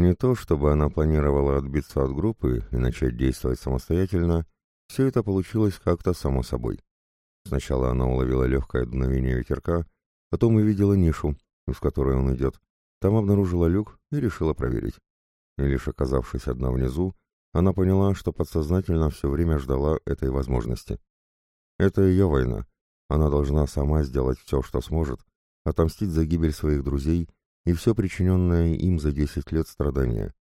Не то, чтобы она планировала отбиться от группы и начать действовать самостоятельно, все это получилось как-то само собой. Сначала она уловила легкое дуновение ветерка, потом увидела нишу, из которой он идет. Там обнаружила люк и решила проверить. И лишь оказавшись одна внизу, она поняла, что подсознательно все время ждала этой возможности. Это ее война. Она должна сама сделать все, что сможет, отомстить за гибель своих друзей и все причиненное им за десять лет страдания.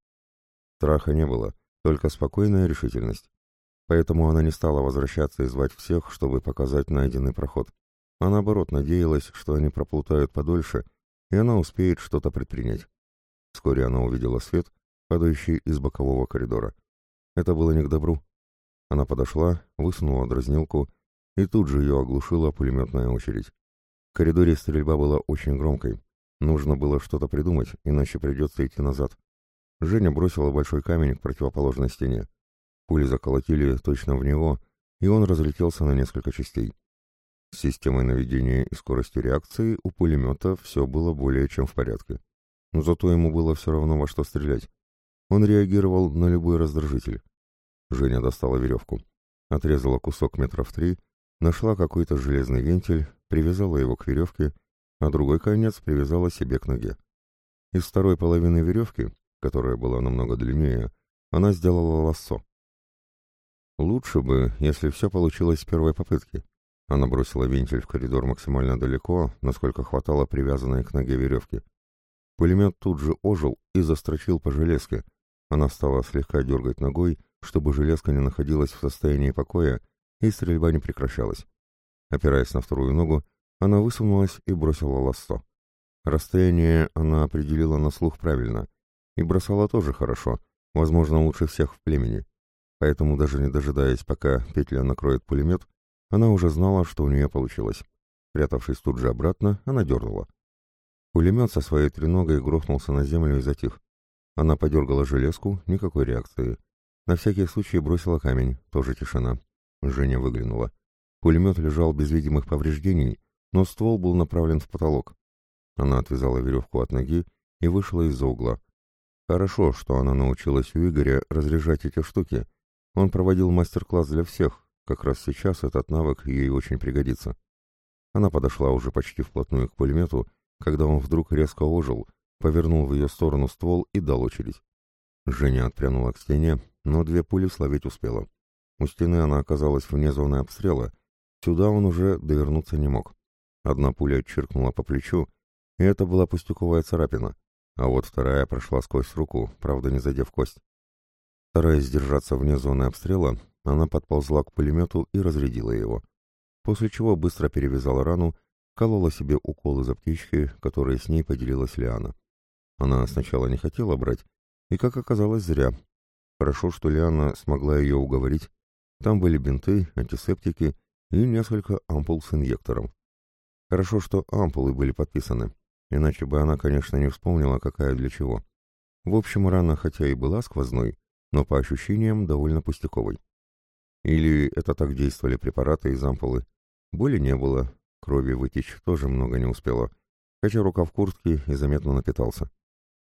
Страха не было, только спокойная решительность. Поэтому она не стала возвращаться и звать всех, чтобы показать найденный проход. А наоборот надеялась, что они проплутают подольше, и она успеет что-то предпринять. Вскоре она увидела свет, падающий из бокового коридора. Это было не к добру. Она подошла, высунула дразнилку, и тут же ее оглушила пулеметная очередь. В коридоре стрельба была очень громкой, Нужно было что-то придумать, иначе придется идти назад. Женя бросила большой камень к противоположной стене. Пули заколотили точно в него, и он разлетелся на несколько частей. С системой наведения и скоростью реакции у пулемета все было более чем в порядке. Но зато ему было все равно во что стрелять. Он реагировал на любой раздражитель. Женя достала веревку. Отрезала кусок метров три, нашла какой-то железный вентиль, привязала его к веревке а другой конец привязала себе к ноге. Из второй половины веревки, которая была намного длиннее, она сделала лассо. Лучше бы, если все получилось с первой попытки. Она бросила вентиль в коридор максимально далеко, насколько хватало привязанной к ноге веревки. Пулемет тут же ожил и застрочил по железке. Она стала слегка дергать ногой, чтобы железка не находилась в состоянии покоя, и стрельба не прекращалась. Опираясь на вторую ногу, она высунулась и бросила лассо. Расстояние она определила на слух правильно. И бросала тоже хорошо, возможно, лучше всех в племени. Поэтому, даже не дожидаясь, пока петля накроет пулемет, она уже знала, что у нее получилось. Прятавшись тут же обратно, она дернула. Пулемет со своей треногой грохнулся на землю и затих. Она подергала железку, никакой реакции. На всякий случай бросила камень, тоже тишина. Женя выглянула. Пулемет лежал без видимых повреждений, но ствол был направлен в потолок. Она отвязала веревку от ноги и вышла из-за угла. Хорошо, что она научилась у Игоря разряжать эти штуки. Он проводил мастер-класс для всех, как раз сейчас этот навык ей очень пригодится. Она подошла уже почти вплотную к пулемету, когда он вдруг резко ожил, повернул в ее сторону ствол и дал очередь. Женя отпрянула к стене, но две пули словить успела. У стены она оказалась вне зоны обстрела, сюда он уже довернуться не мог. Одна пуля чиркнула по плечу, и это была пустяковая царапина, а вот вторая прошла сквозь руку, правда не задев кость. Стараясь сдержаться вне зоны обстрела, она подползла к пулемету и разрядила его, после чего быстро перевязала рану, колола себе укол из аптечки, которые с ней поделилась Лиана. Она сначала не хотела брать, и, как оказалось, зря. Хорошо, что Лиана смогла ее уговорить. Там были бинты, антисептики и несколько ампул с инъектором. Хорошо, что ампулы были подписаны, иначе бы она, конечно, не вспомнила, какая для чего. В общем, рана хотя и была сквозной, но по ощущениям довольно пустяковой. Или это так действовали препараты из ампулы. Боли не было, крови вытечь тоже много не успела, хотя рука в куртке и заметно напитался.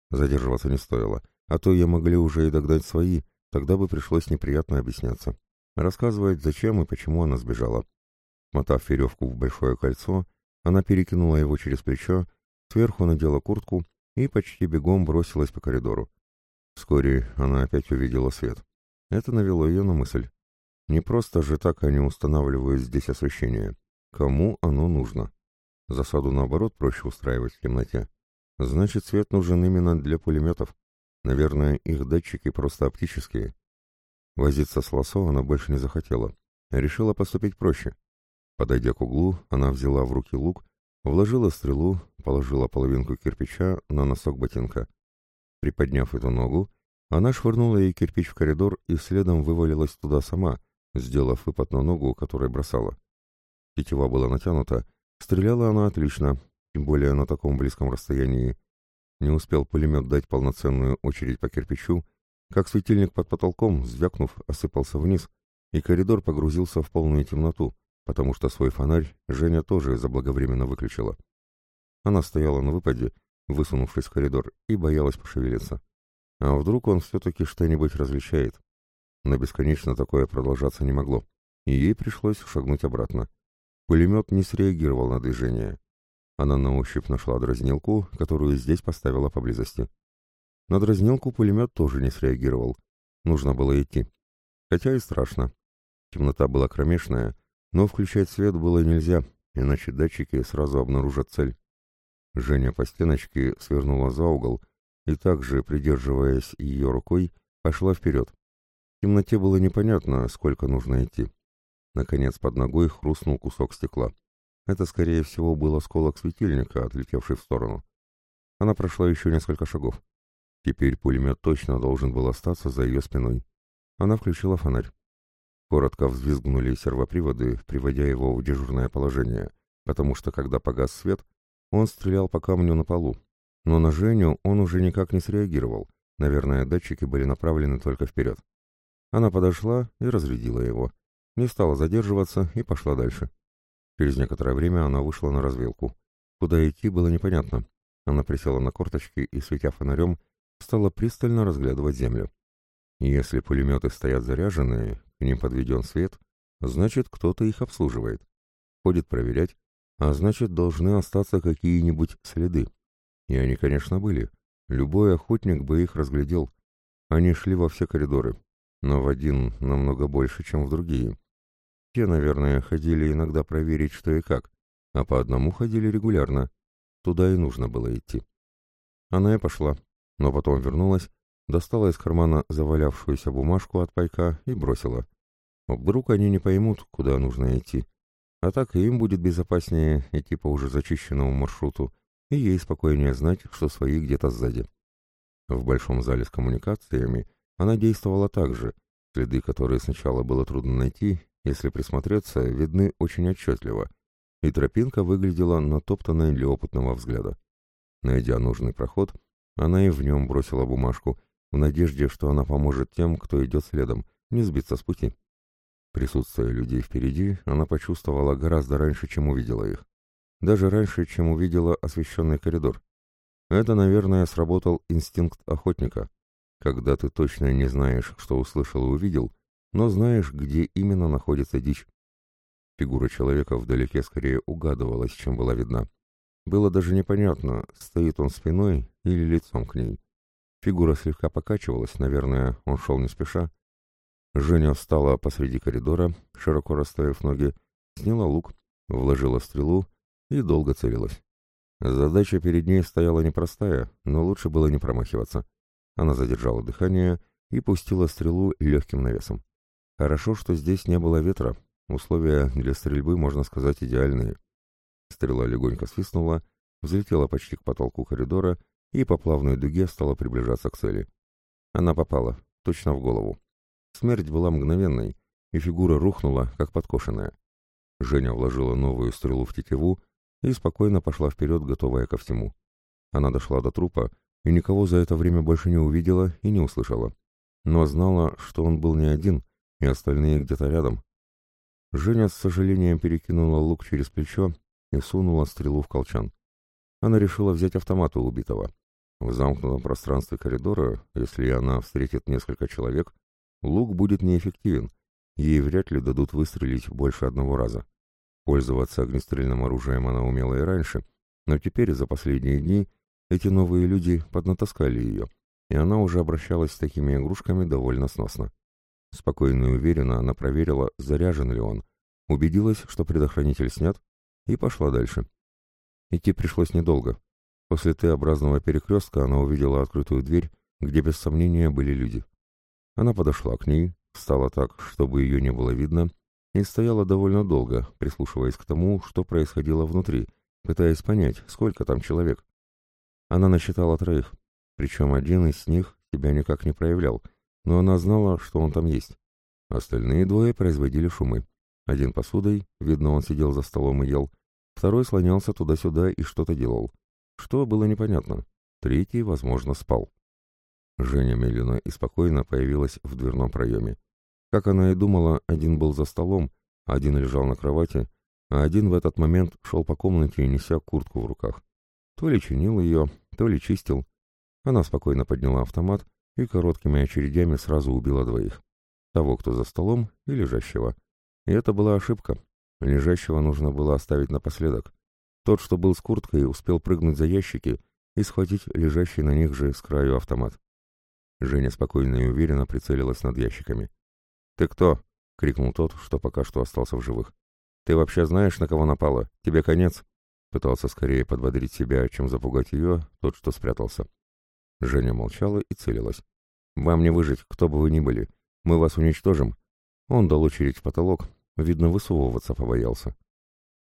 Задерживаться не стоило, а то я могли уже и догнать свои, тогда бы пришлось неприятно объясняться. Рассказывать, зачем и почему она сбежала. Мотав веревку в большое кольцо, она перекинула его через плечо, сверху надела куртку и почти бегом бросилась по коридору. Вскоре она опять увидела свет. Это навело ее на мысль. Не просто же так они устанавливают здесь освещение. Кому оно нужно? Засаду, наоборот, проще устраивать в темноте. Значит, свет нужен именно для пулеметов. Наверное, их датчики просто оптические. Возиться с лосо она больше не захотела. Решила поступить проще. Подойдя к углу, она взяла в руки лук, вложила стрелу, положила половинку кирпича на носок ботинка. Приподняв эту ногу, она швырнула ей кирпич в коридор и следом вывалилась туда сама, сделав выпад на ногу, которой бросала. Тетива была натянута, стреляла она отлично, тем более на таком близком расстоянии. Не успел пулемет дать полноценную очередь по кирпичу, как светильник под потолком, звякнув, осыпался вниз, и коридор погрузился в полную темноту, потому что свой фонарь Женя тоже заблаговременно выключила. Она стояла на выпаде, высунувшись в коридор, и боялась пошевелиться. А вдруг он все-таки что-нибудь различает? Но бесконечно такое продолжаться не могло, и ей пришлось шагнуть обратно. Пулемет не среагировал на движение. Она на ощупь нашла дразнилку, которую здесь поставила поблизости. На дразнилку пулемет тоже не среагировал. Нужно было идти. Хотя и страшно. Темнота была кромешная, но включать свет было нельзя, иначе датчики сразу обнаружат цель. Женя по стеночке свернула за угол и также, придерживаясь ее рукой, пошла вперед. В темноте было непонятно, сколько нужно идти. Наконец под ногой хрустнул кусок стекла. Это, скорее всего, был осколок светильника, отлетевший в сторону. Она прошла еще несколько шагов. Теперь пулемет точно должен был остаться за ее спиной. Она включила фонарь. Коротко взвизгнули сервоприводы, приводя его в дежурное положение, потому что, когда погас свет, он стрелял по камню на полу. Но на Женю он уже никак не среагировал. Наверное, датчики были направлены только вперед. Она подошла и разрядила его. Не стала задерживаться и пошла дальше. Через некоторое время она вышла на развилку. Куда идти было непонятно. Она присела на корточки и, светя фонарем, стала пристально разглядывать землю. Если пулеметы стоят заряженные, к ним подведен свет, значит, кто-то их обслуживает. Ходит проверять, а значит, должны остаться какие-нибудь следы. И они, конечно, были. Любой охотник бы их разглядел. Они шли во все коридоры, но в один намного больше, чем в другие. Те, наверное, ходили иногда проверить, что и как, а по одному ходили регулярно. Туда и нужно было идти. Она и пошла, но потом вернулась, достала из кармана завалявшуюся бумажку от пайка и бросила. Вдруг они не поймут, куда нужно идти. А так им будет безопаснее идти по уже зачищенному маршруту, и ей спокойнее знать, что свои где-то сзади. В большом зале с коммуникациями она действовала так же. Следы, которые сначала было трудно найти, если присмотреться, видны очень отчетливо, и тропинка выглядела натоптанной для опытного взгляда. Найдя нужный проход, она и в нем бросила бумажку, в надежде, что она поможет тем, кто идет следом, не сбиться с пути. Присутствие людей впереди она почувствовала гораздо раньше, чем увидела их. Даже раньше, чем увидела освещенный коридор. Это, наверное, сработал инстинкт охотника. Когда ты точно не знаешь, что услышал и увидел, но знаешь, где именно находится дичь. Фигура человека вдалеке скорее угадывалась, чем была видна. Было даже непонятно, стоит он спиной или лицом к ней. Фигура слегка покачивалась, наверное, он шел не спеша. Женя встала посреди коридора, широко расставив ноги, сняла лук, вложила стрелу и долго целилась. Задача перед ней стояла непростая, но лучше было не промахиваться. Она задержала дыхание и пустила стрелу легким навесом. Хорошо, что здесь не было ветра, условия для стрельбы, можно сказать, идеальные. Стрела легонько свистнула, взлетела почти к потолку коридора и по плавной дуге стала приближаться к цели. Она попала, точно в голову. Смерть была мгновенной, и фигура рухнула, как подкошенная. Женя вложила новую стрелу в тетиву и спокойно пошла вперед, готовая ко всему. Она дошла до трупа и никого за это время больше не увидела и не услышала. Но знала, что он был не один, и остальные где-то рядом. Женя с сожалением перекинула лук через плечо и сунула стрелу в колчан. Она решила взять автомат у убитого. В замкнутом пространстве коридора, если она встретит несколько человек, лук будет неэффективен, ей вряд ли дадут выстрелить больше одного раза. Пользоваться огнестрельным оружием она умела и раньше, но теперь, за последние дни, эти новые люди поднатаскали ее, и она уже обращалась с такими игрушками довольно сносно. Спокойно и уверенно она проверила, заряжен ли он, убедилась, что предохранитель снят, и пошла дальше. Идти пришлось недолго. После Т-образного перекрестка она увидела открытую дверь, где без сомнения были люди. Она подошла к ней, встала так, чтобы ее не было видно, и стояла довольно долго, прислушиваясь к тому, что происходило внутри, пытаясь понять, сколько там человек. Она насчитала троих, причем один из них себя никак не проявлял, но она знала, что он там есть. Остальные двое производили шумы. Один посудой, видно, он сидел за столом и ел, второй слонялся туда-сюда и что-то делал. Что было непонятно. Третий, возможно, спал. Женя медленно и спокойно появилась в дверном проеме. Как она и думала, один был за столом, один лежал на кровати, а один в этот момент шел по комнате, неся куртку в руках. То ли чинил ее, то ли чистил. Она спокойно подняла автомат и короткими очередями сразу убила двоих. Того, кто за столом, и лежащего. И это была ошибка. Лежащего нужно было оставить напоследок. Тот, что был с курткой, успел прыгнуть за ящики и схватить лежащий на них же с краю автомат. Женя спокойно и уверенно прицелилась над ящиками. «Ты кто?» — крикнул тот, что пока что остался в живых. «Ты вообще знаешь, на кого напала? Тебе конец?» Пытался скорее подбодрить себя, чем запугать ее, тот, что спрятался. Женя молчала и целилась. «Вам не выжить, кто бы вы ни были. Мы вас уничтожим». Он дал очередь в потолок. Видно, высовываться побоялся.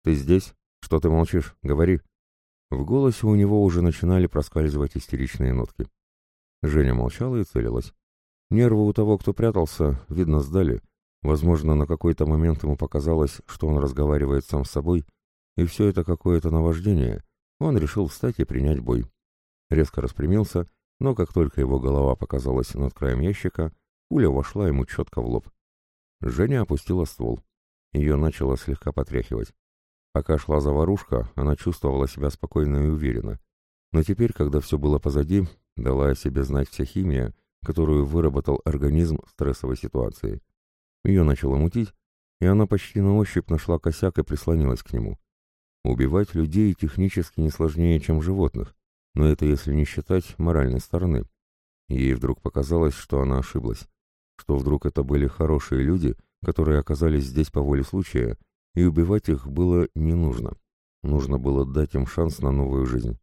«Ты здесь? Что ты молчишь? Говори». В голосе у него уже начинали проскальзывать истеричные нотки. Женя молчала и целилась. Нервы у того, кто прятался, видно, сдали. Возможно, на какой-то момент ему показалось, что он разговаривает сам с собой, и все это какое-то наваждение. Он решил встать и принять бой. Резко распрямился, но как только его голова показалась над краем ящика, пуля вошла ему четко в лоб. Женя опустила ствол. Ее начало слегка потряхивать. Пока шла заварушка, она чувствовала себя спокойно и уверенно. Но теперь, когда все было позади, дала о себе знать вся химия, которую выработал организм в стрессовой ситуации. Ее начало мутить, и она почти на ощупь нашла косяк и прислонилась к нему. Убивать людей технически не сложнее, чем животных, но это если не считать моральной стороны. Ей вдруг показалось, что она ошиблась, что вдруг это были хорошие люди, которые оказались здесь по воле случая, и убивать их было не нужно. Нужно было дать им шанс на новую жизнь.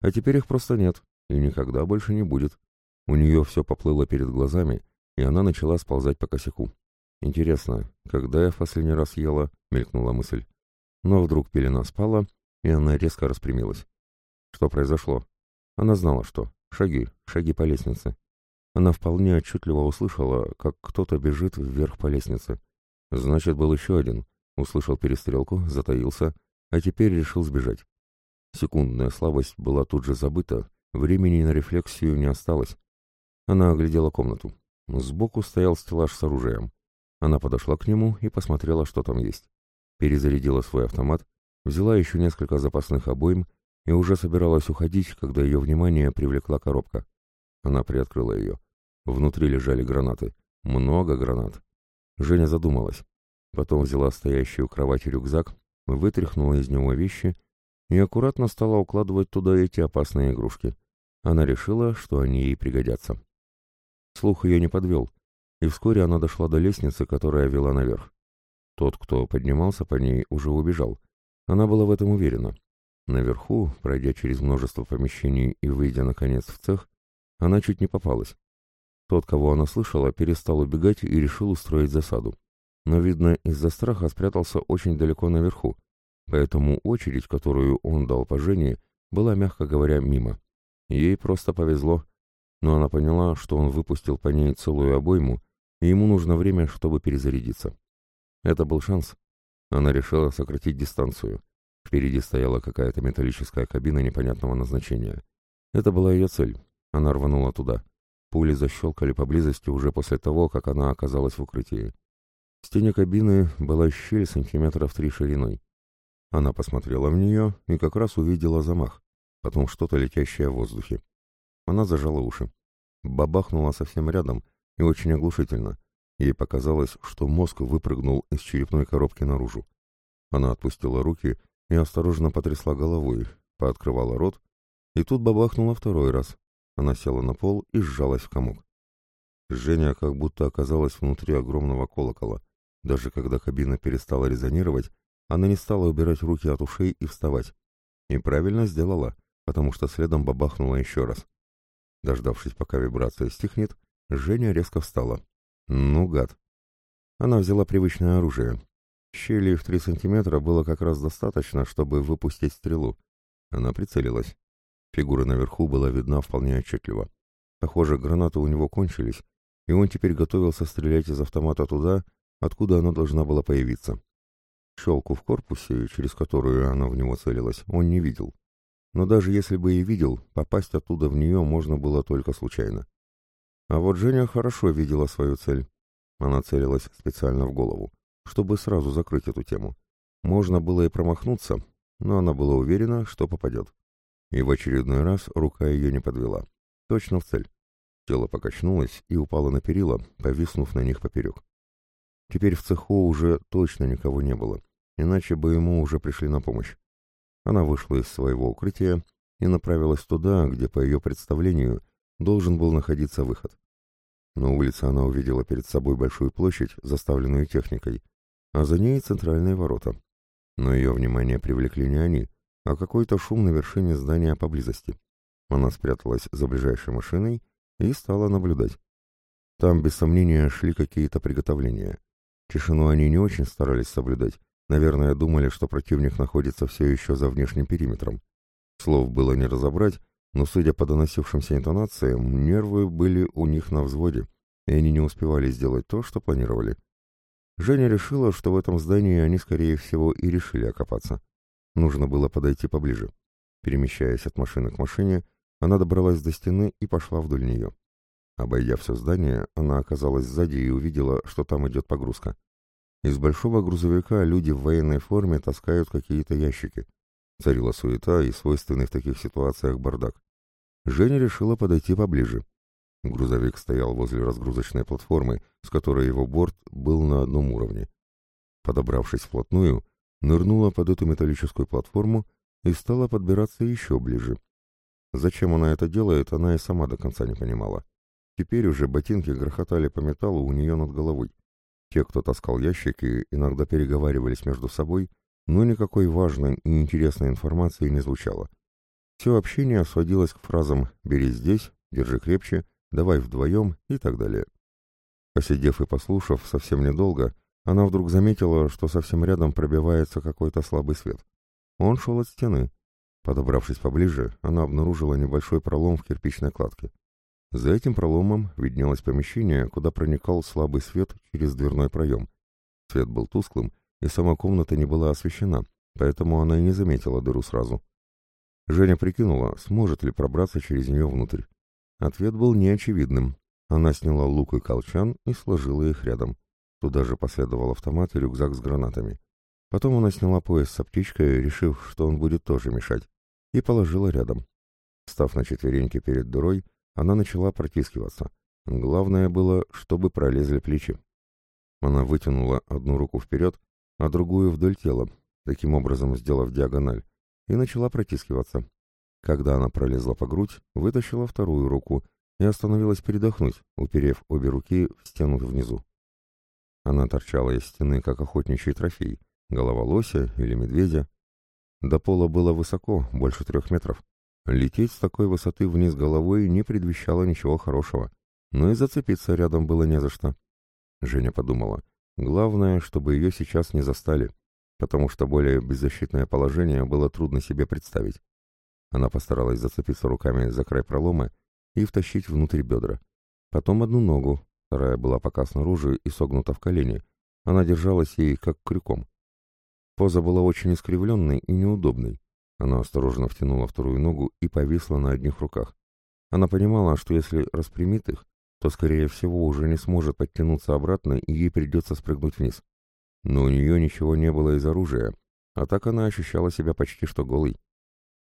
А теперь их просто нет, и никогда больше не будет. У нее все поплыло перед глазами, и она начала сползать по косяку. «Интересно, когда я в последний раз ела?» — мелькнула мысль. Но вдруг пелена спала, и она резко распрямилась. Что произошло? Она знала, что. Шаги, шаги по лестнице. Она вполне отчетливо услышала, как кто-то бежит вверх по лестнице. Значит, был еще один. Услышал перестрелку, затаился, а теперь решил сбежать. Секундная слабость была тут же забыта, времени на рефлексию не осталось. Она оглядела комнату. Сбоку стоял стеллаж с оружием. Она подошла к нему и посмотрела, что там есть. Перезарядила свой автомат, взяла еще несколько запасных обоим и уже собиралась уходить, когда ее внимание привлекла коробка. Она приоткрыла ее. Внутри лежали гранаты. Много гранат. Женя задумалась. Потом взяла стоящий у кровати рюкзак, вытряхнула из него вещи и аккуратно стала укладывать туда эти опасные игрушки. Она решила, что они ей пригодятся. Слух ее не подвел, и вскоре она дошла до лестницы, которая вела наверх. Тот, кто поднимался по ней, уже убежал. Она была в этом уверена. Наверху, пройдя через множество помещений и выйдя, наконец, в цех, она чуть не попалась. Тот, кого она слышала, перестал убегать и решил устроить засаду. Но, видно, из-за страха спрятался очень далеко наверху, поэтому очередь, которую он дал по Жене, была, мягко говоря, мимо. Ей просто повезло, но она поняла, что он выпустил по ней целую обойму, и ему нужно время, чтобы перезарядиться. Это был шанс. Она решила сократить дистанцию. Впереди стояла какая-то металлическая кабина непонятного назначения. Это была ее цель. Она рванула туда. Пули защелкали поблизости уже после того, как она оказалась в укрытии. В стене кабины была щель сантиметров три шириной. Она посмотрела в нее и как раз увидела замах, потом что-то летящее в воздухе. Она зажала уши. Бабахнула совсем рядом и очень оглушительно. Ей показалось, что мозг выпрыгнул из черепной коробки наружу. Она отпустила руки и осторожно потрясла головой, пооткрывала рот, и тут бабахнула второй раз. Она села на пол и сжалась в комок. Женя как будто оказалась внутри огромного колокола. Даже когда кабина перестала резонировать, она не стала убирать руки от ушей и вставать. И правильно сделала, потому что следом бабахнула еще раз. Дождавшись, пока вибрация стихнет, Женя резко встала. «Ну, гад!» Она взяла привычное оружие. Щели в три сантиметра было как раз достаточно, чтобы выпустить стрелу. Она прицелилась. Фигура наверху была видна вполне отчетливо. Похоже, гранаты у него кончились, и он теперь готовился стрелять из автомата туда, откуда она должна была появиться. Щелку в корпусе, через которую она в него целилась, он не видел но даже если бы и видел, попасть оттуда в нее можно было только случайно. А вот Женя хорошо видела свою цель. Она целилась специально в голову, чтобы сразу закрыть эту тему. Можно было и промахнуться, но она была уверена, что попадет. И в очередной раз рука ее не подвела. Точно в цель. Тело покачнулось и упало на перила, повиснув на них поперек. Теперь в цеху уже точно никого не было, иначе бы ему уже пришли на помощь. Она вышла из своего укрытия и направилась туда, где, по ее представлению, должен был находиться выход. На улице она увидела перед собой большую площадь, заставленную техникой, а за ней центральные ворота. Но ее внимание привлекли не они, а какой-то шум на вершине здания поблизости. Она спряталась за ближайшей машиной и стала наблюдать. Там, без сомнения, шли какие-то приготовления. Тишину они не очень старались соблюдать. Наверное, думали, что противник находится все еще за внешним периметром. Слов было не разобрать, но, судя по доносившимся интонациям, нервы были у них на взводе, и они не успевали сделать то, что планировали. Женя решила, что в этом здании они, скорее всего, и решили окопаться. Нужно было подойти поближе. Перемещаясь от машины к машине, она добралась до стены и пошла вдоль нее. Обойдя все здание, она оказалась сзади и увидела, что там идет погрузка. Из большого грузовика люди в военной форме таскают какие-то ящики. Царила суета и свойственный в таких ситуациях бардак. Женя решила подойти поближе. Грузовик стоял возле разгрузочной платформы, с которой его борт был на одном уровне. Подобравшись вплотную, нырнула под эту металлическую платформу и стала подбираться еще ближе. Зачем она это делает, она и сама до конца не понимала. Теперь уже ботинки грохотали по металлу у нее над головой. Те, кто таскал ящики, иногда переговаривались между собой, но никакой важной и интересной информации не звучало. Все общение сводилось к фразам «бери здесь», «держи крепче», «давай вдвоем» и так далее. Посидев и послушав совсем недолго, она вдруг заметила, что совсем рядом пробивается какой-то слабый свет. Он шел от стены. Подобравшись поближе, она обнаружила небольшой пролом в кирпичной кладке. За этим проломом виднелось помещение, куда проникал слабый свет через дверной проем. Свет был тусклым, и сама комната не была освещена, поэтому она и не заметила дыру сразу. Женя прикинула, сможет ли пробраться через нее внутрь. Ответ был неочевидным. Она сняла лук и колчан и сложила их рядом. Туда же последовал автомат и рюкзак с гранатами. Потом она сняла пояс с аптечкой, решив, что он будет тоже мешать, и положила рядом. Став на четвереньки перед дырой, она начала протискиваться. Главное было, чтобы пролезли плечи. Она вытянула одну руку вперед, а другую вдоль тела, таким образом сделав диагональ, и начала протискиваться. Когда она пролезла по грудь, вытащила вторую руку и остановилась передохнуть, уперев обе руки в стену внизу. Она торчала из стены, как охотничий трофей, голова лося или медведя. До пола было высоко, больше трех метров. Лететь с такой высоты вниз головой не предвещало ничего хорошего, но и зацепиться рядом было не за что. Женя подумала, главное, чтобы ее сейчас не застали, потому что более беззащитное положение было трудно себе представить. Она постаралась зацепиться руками за край пролома и втащить внутрь бедра. Потом одну ногу, вторая была пока снаружи и согнута в колени. Она держалась ей как крюком. Поза была очень искривленной и неудобной. Она осторожно втянула вторую ногу и повисла на одних руках. Она понимала, что если распрямит их, то, скорее всего, уже не сможет подтянуться обратно, и ей придется спрыгнуть вниз. Но у нее ничего не было из оружия, а так она ощущала себя почти что голой.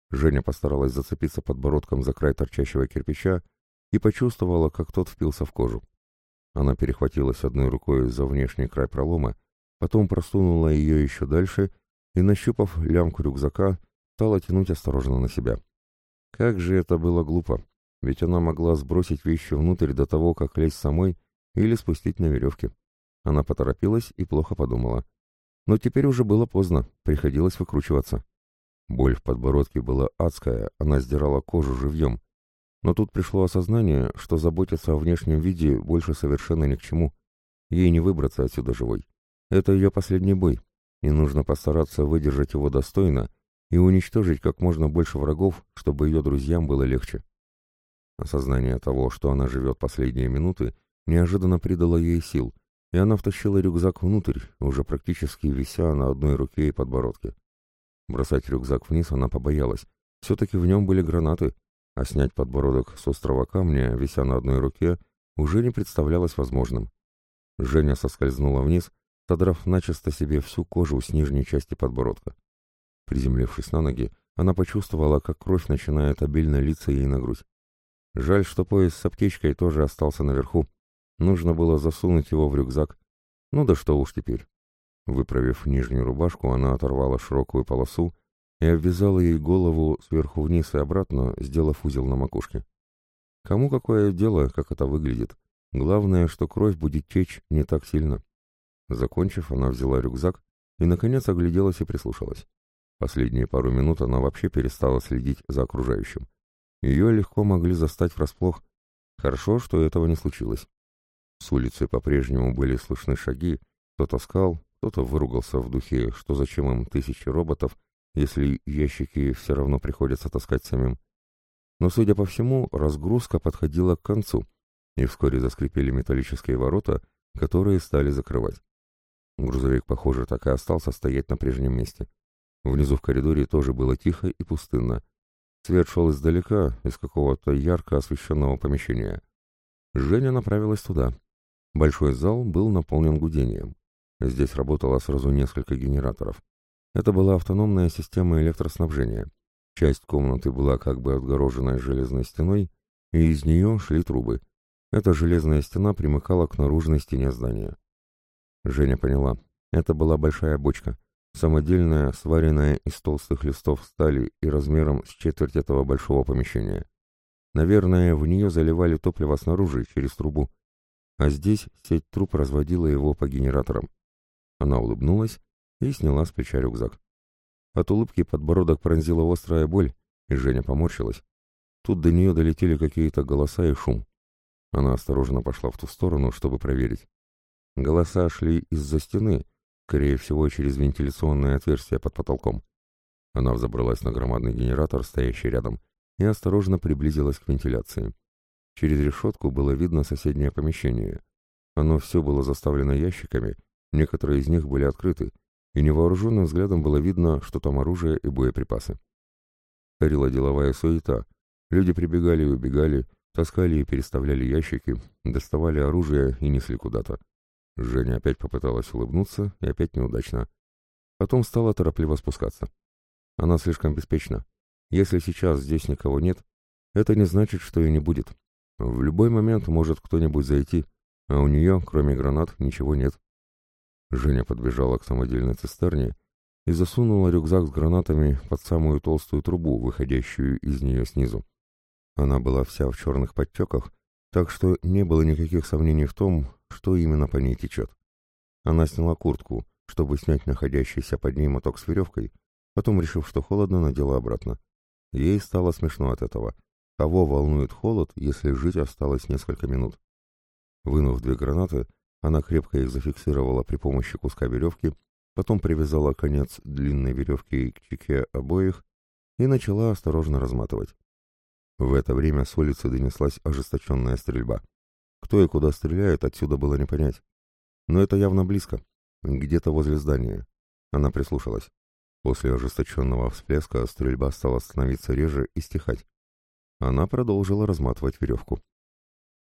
Женя постаралась зацепиться подбородком за край торчащего кирпича и почувствовала, как тот впился в кожу. Она перехватилась одной рукой за внешний край пролома, потом просунула ее еще дальше и, нащупав лямку рюкзака, стала тянуть осторожно на себя. Как же это было глупо, ведь она могла сбросить вещи внутрь до того, как лезть самой или спустить на веревке. Она поторопилась и плохо подумала. Но теперь уже было поздно, приходилось выкручиваться. Боль в подбородке была адская, она сдирала кожу живьем. Но тут пришло осознание, что заботиться о внешнем виде больше совершенно ни к чему. Ей не выбраться отсюда живой. Это ее последний бой, и нужно постараться выдержать его достойно и уничтожить как можно больше врагов, чтобы ее друзьям было легче. Осознание того, что она живет последние минуты, неожиданно придало ей сил, и она втащила рюкзак внутрь, уже практически вися на одной руке и подбородке. Бросать рюкзак вниз она побоялась, все-таки в нем были гранаты, а снять подбородок с острого камня, вися на одной руке, уже не представлялось возможным. Женя соскользнула вниз, содрав начисто себе всю кожу с нижней части подбородка. Приземлившись на ноги, она почувствовала, как кровь начинает обильно литься ей на грудь. Жаль, что пояс с аптечкой тоже остался наверху. Нужно было засунуть его в рюкзак. Ну да что уж теперь. Выправив нижнюю рубашку, она оторвала широкую полосу и обвязала ей голову сверху вниз и обратно, сделав узел на макушке. Кому какое дело, как это выглядит? Главное, что кровь будет течь не так сильно. Закончив, она взяла рюкзак и, наконец, огляделась и прислушалась. Последние пару минут она вообще перестала следить за окружающим. Ее легко могли застать врасплох. Хорошо, что этого не случилось. С улицы по-прежнему были слышны шаги, кто-то скал, кто-то выругался в духе, что зачем им тысячи роботов, если ящики все равно приходится таскать самим. Но, судя по всему, разгрузка подходила к концу, и вскоре заскрипели металлические ворота, которые стали закрывать. Грузовик, похоже, так и остался стоять на прежнем месте. Внизу в коридоре тоже было тихо и пустынно. Свет шел издалека, из какого-то ярко освещенного помещения. Женя направилась туда. Большой зал был наполнен гудением. Здесь работало сразу несколько генераторов. Это была автономная система электроснабжения. Часть комнаты была как бы отгорожена железной стеной, и из нее шли трубы. Эта железная стена примыкала к наружной стене здания. Женя поняла. Это была большая бочка, самодельная, сваренная из толстых листов стали и размером с четверть этого большого помещения. Наверное, в нее заливали топливо снаружи, через трубу. А здесь сеть труб разводила его по генераторам. Она улыбнулась и сняла с плеча рюкзак. От улыбки подбородок пронзила острая боль, и Женя поморщилась. Тут до нее долетели какие-то голоса и шум. Она осторожно пошла в ту сторону, чтобы проверить. Голоса шли из-за стены, скорее всего, через вентиляционное отверстие под потолком. Она взобралась на громадный генератор, стоящий рядом, и осторожно приблизилась к вентиляции. Через решетку было видно соседнее помещение. Оно все было заставлено ящиками, некоторые из них были открыты, и невооруженным взглядом было видно, что там оружие и боеприпасы. Царила деловая суета. Люди прибегали и убегали, таскали и переставляли ящики, доставали оружие и несли куда-то. Женя опять попыталась улыбнуться, и опять неудачно. Потом стала торопливо спускаться. Она слишком беспечна. Если сейчас здесь никого нет, это не значит, что и не будет. В любой момент может кто-нибудь зайти, а у нее, кроме гранат, ничего нет. Женя подбежала к самодельной цистерне и засунула рюкзак с гранатами под самую толстую трубу, выходящую из нее снизу. Она была вся в черных подтеках, так что не было никаких сомнений в том, что именно по ней течет. Она сняла куртку, чтобы снять находящийся под ней моток с веревкой, потом, решив, что холодно, надела обратно. Ей стало смешно от этого. Кого волнует холод, если жить осталось несколько минут? Вынув две гранаты, она крепко их зафиксировала при помощи куска веревки, потом привязала конец длинной веревки к чеке обоих и начала осторожно разматывать. В это время с улицы донеслась ожесточенная стрельба. Кто и куда стреляет, отсюда было не понять. Но это явно близко, где-то возле здания. Она прислушалась. После ожесточенного всплеска стрельба стала становиться реже и стихать. Она продолжила разматывать веревку.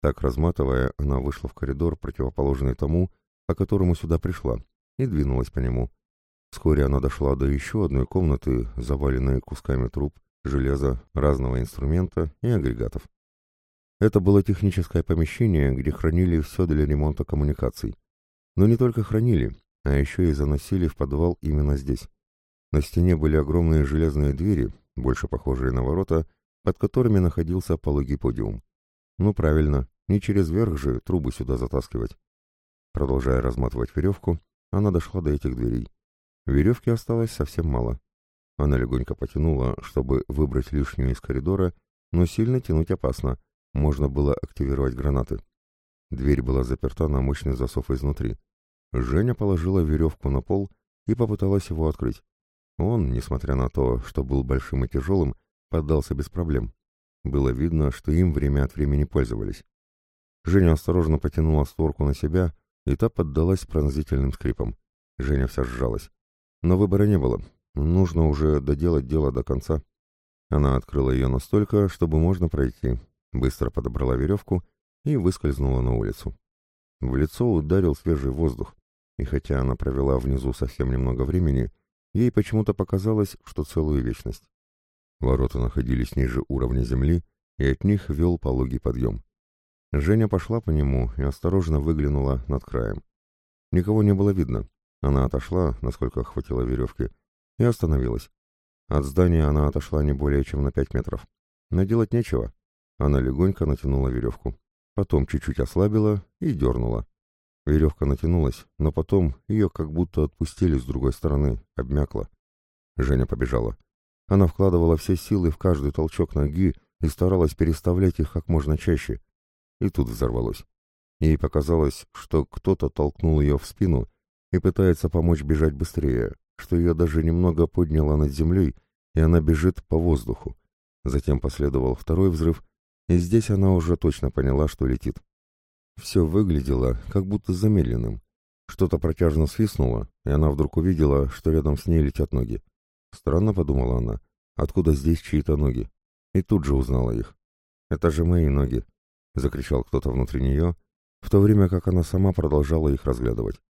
Так, разматывая, она вышла в коридор, противоположный тому, по которому сюда пришла, и двинулась по нему. Вскоре она дошла до еще одной комнаты, заваленной кусками труб, железа, разного инструмента и агрегатов. Это было техническое помещение, где хранили все для ремонта коммуникаций. Но не только хранили, а еще и заносили в подвал именно здесь. На стене были огромные железные двери, больше похожие на ворота, под которыми находился пологий подиум. Ну правильно, не через верх же трубы сюда затаскивать. Продолжая разматывать веревку, она дошла до этих дверей. Веревки осталось совсем мало. Она легонько потянула, чтобы выбрать лишнюю из коридора, но сильно тянуть опасно, можно было активировать гранаты. Дверь была заперта на мощный засов изнутри. Женя положила веревку на пол и попыталась его открыть. Он, несмотря на то, что был большим и тяжелым, поддался без проблем. Было видно, что им время от времени пользовались. Женя осторожно потянула створку на себя, и та поддалась пронзительным скрипом. Женя вся сжалась. Но выбора не было. Нужно уже доделать дело до конца. Она открыла ее настолько, чтобы можно пройти, быстро подобрала веревку и выскользнула на улицу. В лицо ударил свежий воздух, и хотя она провела внизу совсем немного времени, ей почему-то показалось, что целую вечность. Ворота находились ниже уровня земли, и от них вел пологий подъем. Женя пошла по нему и осторожно выглянула над краем. Никого не было видно. Она отошла, насколько хватило веревки, и остановилась. От здания она отошла не более чем на пять метров. Но делать нечего. Она легонько натянула веревку. Потом чуть-чуть ослабила и дернула. Веревка натянулась, но потом ее как будто отпустили с другой стороны, обмякла. Женя побежала. Она вкладывала все силы в каждый толчок ноги и старалась переставлять их как можно чаще. И тут взорвалось. Ей показалось, что кто-то толкнул ее в спину и пытается помочь бежать быстрее, что ее даже немного подняло над землей, и она бежит по воздуху. Затем последовал второй взрыв, и здесь она уже точно поняла, что летит. Все выглядело как будто замедленным. Что-то протяжно свистнуло, и она вдруг увидела, что рядом с ней летят ноги. Странно, подумала она, откуда здесь чьи-то ноги? И тут же узнала их. «Это же мои ноги!» — закричал кто-то внутри нее, в то время как она сама продолжала их разглядывать.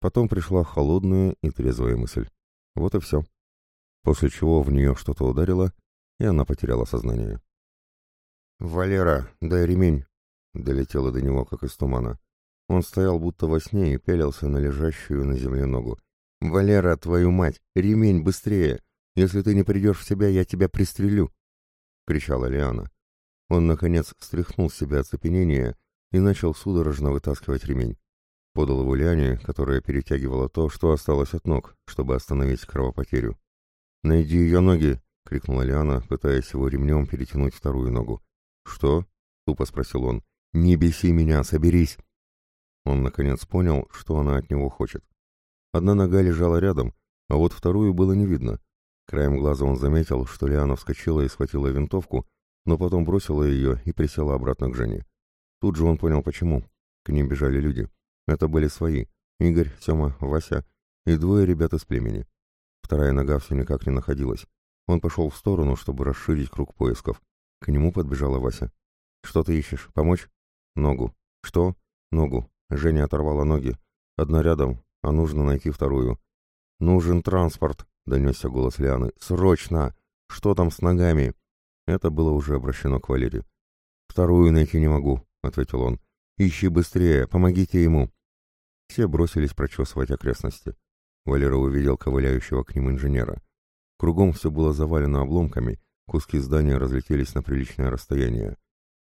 Потом пришла холодная и трезвая мысль. Вот и все. После чего в нее что-то ударило, и она потеряла сознание. «Валера, дай ремень!» — долетело до него, как из тумана. Он стоял будто во сне и пялился на лежащую на земле ногу. «Валера, твою мать! Ремень, быстрее! Если ты не придешь в себя, я тебя пристрелю!» — кричала Лиана. Он, наконец, стряхнул с себя оцепенение и начал судорожно вытаскивать ремень. Подал его Лиане, которая перетягивала то, что осталось от ног, чтобы остановить кровопотерю. «Найди ее ноги!» — крикнула Лиана, пытаясь его ремнем перетянуть вторую ногу. «Что?» — тупо спросил он. «Не беси меня, соберись!» Он, наконец, понял, что она от него хочет. Одна нога лежала рядом, а вот вторую было не видно. Краем глаза он заметил, что Лиана вскочила и схватила винтовку, но потом бросила ее и присела обратно к Жене. Тут же он понял, почему. К ним бежали люди. Это были свои. Игорь, Сема, Вася и двое ребят из племени. Вторая нога все никак не находилась. Он пошел в сторону, чтобы расширить круг поисков. К нему подбежала Вася. «Что ты ищешь? Помочь?» «Ногу». «Что?» «Ногу». Женя оторвала ноги. Одна рядом, а нужно найти вторую. «Нужен транспорт», — донесся голос Лианы. «Срочно! Что там с ногами?» Это было уже обращено к Валере. «Вторую найти не могу», — ответил он. «Ищи быстрее, помогите ему». Все бросились прочесывать окрестности. Валера увидел ковыляющего к ним инженера. Кругом все было завалено обломками, куски здания разлетелись на приличное расстояние.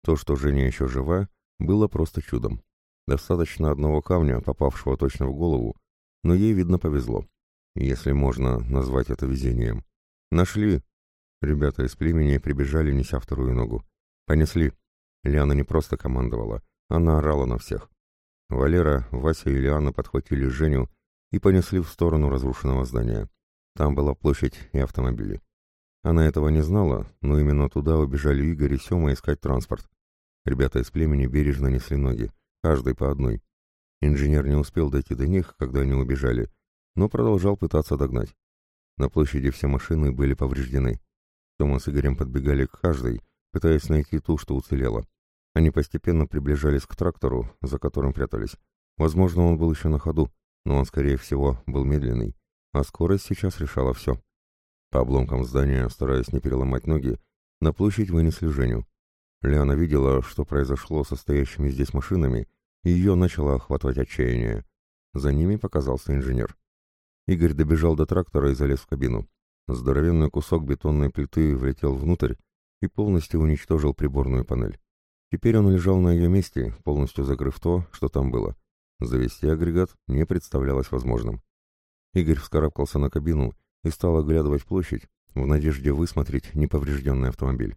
То, что Женя еще жива, было просто чудом. Достаточно одного камня, попавшего точно в голову, но ей, видно, повезло. Если можно назвать это везением. «Нашли!» Ребята из племени прибежали, неся вторую ногу. «Понесли!» Лиана не просто командовала, она орала на всех. Валера, Вася и Лиана подхватили Женю и понесли в сторону разрушенного здания. Там была площадь и автомобили. Она этого не знала, но именно туда убежали Игорь и Сема искать транспорт. Ребята из племени бережно несли ноги, каждый по одной. Инженер не успел дойти до них, когда они убежали, но продолжал пытаться догнать. На площади все машины были повреждены. Тома с Игорем подбегали к каждой, пытаясь найти ту, что уцелела. Они постепенно приближались к трактору, за которым прятались. Возможно, он был еще на ходу, но он, скорее всего, был медленный, а скорость сейчас решала все. По обломкам здания, стараясь не переломать ноги, на площадь вынесли Женю. Лиана видела, что произошло со стоящими здесь машинами, и ее начало охватывать отчаяние. За ними показался инженер. Игорь добежал до трактора и залез в кабину. Здоровенный кусок бетонной плиты влетел внутрь и полностью уничтожил приборную панель. Теперь он лежал на ее месте, полностью закрыв то, что там было. Завести агрегат не представлялось возможным. Игорь вскарабкался на кабину и стал оглядывать площадь, в надежде высмотреть неповрежденный автомобиль.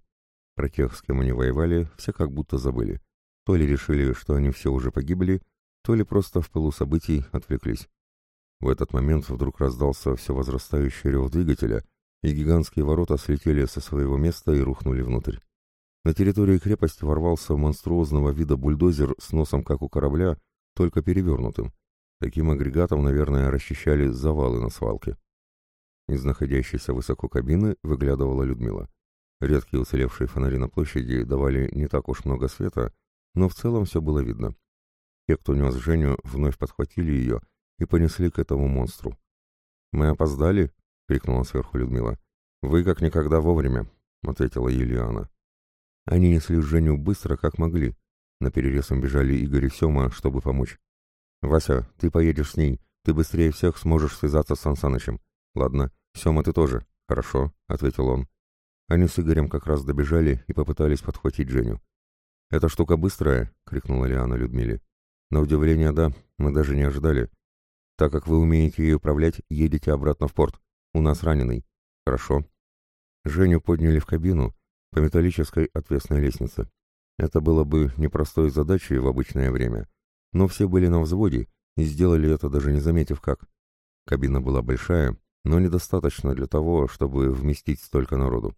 Про тех, с кем они воевали, все как будто забыли. То ли решили, что они все уже погибли, то ли просто в пылу событий отвлеклись. В этот момент вдруг раздался все возрастающий рев двигателя, и гигантские ворота слетели со своего места и рухнули внутрь. На территории крепости ворвался монструозного вида бульдозер с носом, как у корабля, только перевернутым. Таким агрегатом, наверное, расчищали завалы на свалке. Из находящейся высоко кабины выглядывала Людмила. Редкие уцелевшие фонари на площади давали не так уж много света, но в целом все было видно. Те, кто нес Женю, вновь подхватили ее и понесли к этому монстру. «Мы опоздали?» — крикнула сверху Людмила. «Вы как никогда вовремя», — ответила Елиана. Они несли Женю быстро, как могли. На перерез бежали Игорь и Сема, чтобы помочь. «Вася, ты поедешь с ней. Ты быстрее всех сможешь связаться с Сансанычем. Ладно, Сема, ты тоже. Хорошо», — ответил он. Они с Игорем как раз добежали и попытались подхватить Женю. «Эта штука быстрая!» — крикнула Лиана Людмиле. «На удивление, да, мы даже не ожидали. Так как вы умеете ей управлять, едете обратно в порт. У нас раненый». «Хорошо». Женю подняли в кабину по металлической отвесной лестнице. Это было бы непростой задачей в обычное время, но все были на взводе и сделали это даже не заметив как. Кабина была большая, но недостаточно для того, чтобы вместить столько народу.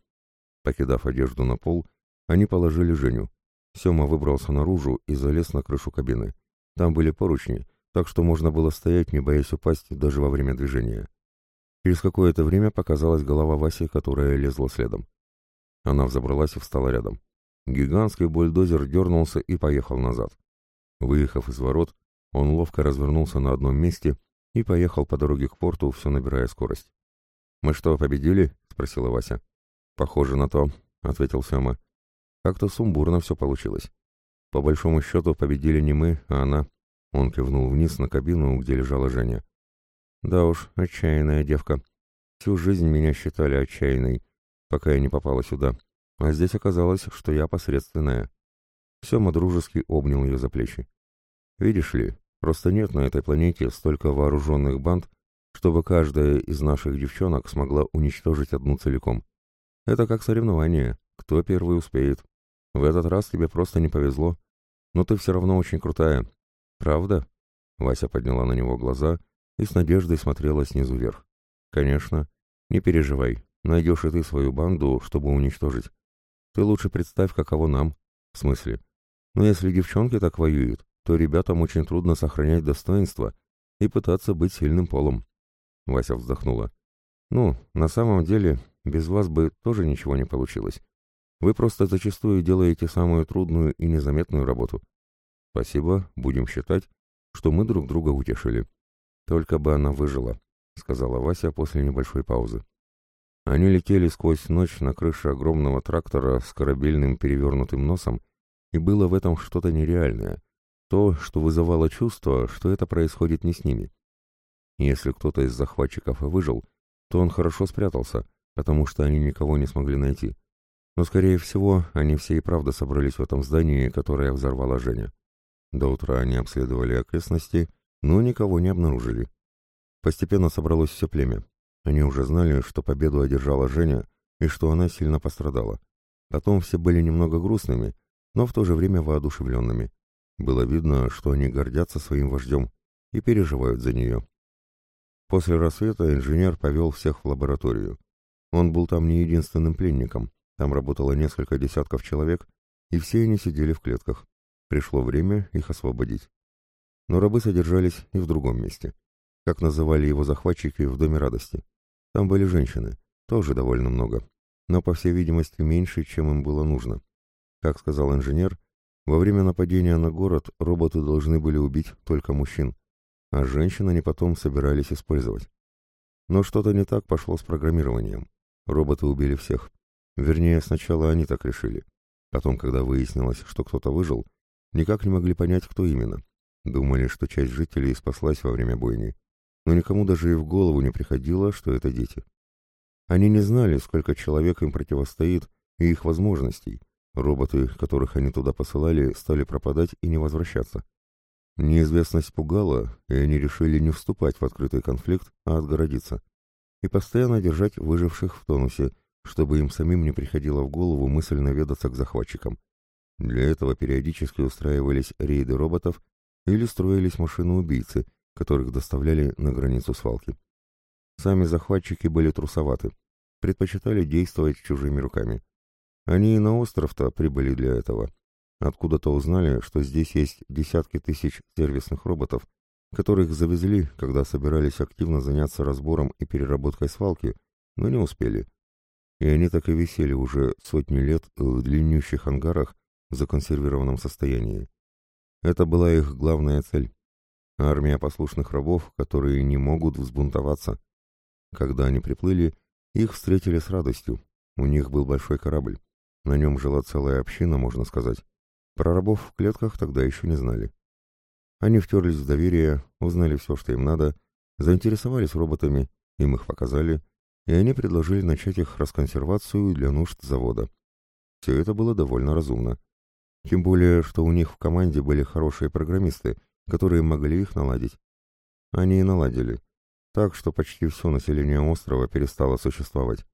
Покидав одежду на пол, они положили Женю. Сема выбрался наружу и залез на крышу кабины. Там были поручни, так что можно было стоять, не боясь упасть даже во время движения. Через какое-то время показалась голова Васи, которая лезла следом. Она взобралась и встала рядом. Гигантский бульдозер дернулся и поехал назад. Выехав из ворот, он ловко развернулся на одном месте и поехал по дороге к порту, все набирая скорость. «Мы что, победили?» — спросила Вася. «Похоже на то», — ответил Сема. «Как-то сумбурно все получилось. По большому счету победили не мы, а она». Он кивнул вниз на кабину, где лежала Женя. «Да уж, отчаянная девка. Всю жизнь меня считали отчаянной, пока я не попала сюда. А здесь оказалось, что я посредственная». Сема дружески обнял ее за плечи. «Видишь ли, просто нет на этой планете столько вооруженных банд, чтобы каждая из наших девчонок смогла уничтожить одну целиком. Это как соревнование, кто первый успеет. В этот раз тебе просто не повезло, но ты все равно очень крутая. Правда?» Вася подняла на него глаза и с надеждой смотрела снизу вверх. «Конечно. Не переживай. Найдешь и ты свою банду, чтобы уничтожить. Ты лучше представь, каково нам. В смысле? Но если девчонки так воюют, то ребятам очень трудно сохранять достоинство и пытаться быть сильным полом. Вася вздохнула. Ну, на самом деле, без вас бы тоже ничего не получилось. Вы просто зачастую делаете самую трудную и незаметную работу. Спасибо, будем считать, что мы друг друга утешили. Только бы она выжила, сказала Вася после небольшой паузы. Они летели сквозь ночь на крыше огромного трактора с корабельным перевернутым носом, и было в этом что-то нереальное, то, что вызывало чувство, что это происходит не с ними. Если кто-то из захватчиков и выжил, то он хорошо спрятался, потому что они никого не смогли найти. Но, скорее всего, они все и правда собрались в этом здании, которое взорвала Женя. До утра они обследовали окрестности, но никого не обнаружили. Постепенно собралось все племя. Они уже знали, что победу одержала Женя и что она сильно пострадала. Потом все были немного грустными, но в то же время воодушевленными. Было видно, что они гордятся своим вождем и переживают за нее. После рассвета инженер повел всех в лабораторию. Он был там не единственным пленником, там работало несколько десятков человек, и все они сидели в клетках. Пришло время их освободить. Но рабы содержались и в другом месте. Как называли его захватчики в Доме радости. Там были женщины, тоже довольно много, но, по всей видимости, меньше, чем им было нужно. Как сказал инженер, во время нападения на город роботы должны были убить только мужчин, а женщин они потом собирались использовать. Но что-то не так пошло с программированием. Роботы убили всех. Вернее, сначала они так решили. Потом, когда выяснилось, что кто-то выжил, никак не могли понять, кто именно. Думали, что часть жителей спаслась во время бойни но никому даже и в голову не приходило, что это дети. Они не знали, сколько человек им противостоит и их возможностей. Роботы, которых они туда посылали, стали пропадать и не возвращаться. Неизвестность пугала, и они решили не вступать в открытый конфликт, а отгородиться. И постоянно держать выживших в тонусе, чтобы им самим не приходило в голову мысль наведаться к захватчикам. Для этого периодически устраивались рейды роботов или строились машины-убийцы, которых доставляли на границу свалки. Сами захватчики были трусоваты, предпочитали действовать чужими руками. Они и на остров-то прибыли для этого. Откуда-то узнали, что здесь есть десятки тысяч сервисных роботов, которых завезли, когда собирались активно заняться разбором и переработкой свалки, но не успели. И они так и висели уже сотни лет в длиннющих ангарах в законсервированном состоянии. Это была их главная цель Армия послушных рабов, которые не могут взбунтоваться. Когда они приплыли, их встретили с радостью. У них был большой корабль. На нем жила целая община, можно сказать. Про рабов в клетках тогда еще не знали. Они втерлись в доверие, узнали все, что им надо, заинтересовались роботами, им их показали, и они предложили начать их расконсервацию для нужд завода. Все это было довольно разумно. Тем более, что у них в команде были хорошие программисты, которые могли их наладить. Они и наладили. Так что почти все население острова перестало существовать.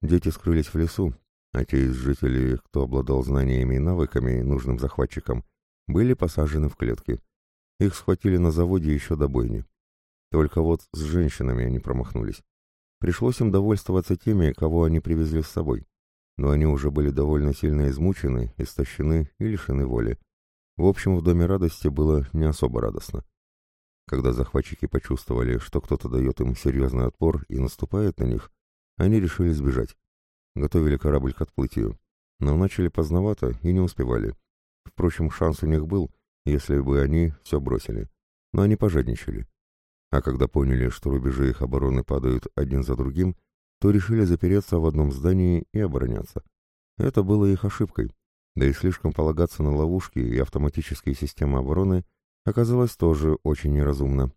Дети скрылись в лесу, а те из жителей, кто обладал знаниями и навыками, нужным захватчикам, были посажены в клетки. Их схватили на заводе еще до бойни. Только вот с женщинами они промахнулись. Пришлось им довольствоваться теми, кого они привезли с собой. Но они уже были довольно сильно измучены, истощены и лишены воли. В общем, в Доме радости было не особо радостно. Когда захватчики почувствовали, что кто-то дает им серьезный отпор и наступает на них, они решили сбежать. Готовили корабль к отплытию, но начали поздновато и не успевали. Впрочем, шанс у них был, если бы они все бросили. Но они пожадничали. А когда поняли, что рубежи их обороны падают один за другим, то решили запереться в одном здании и обороняться. Это было их ошибкой, да и слишком полагаться на ловушки и автоматические системы обороны оказалось тоже очень неразумно.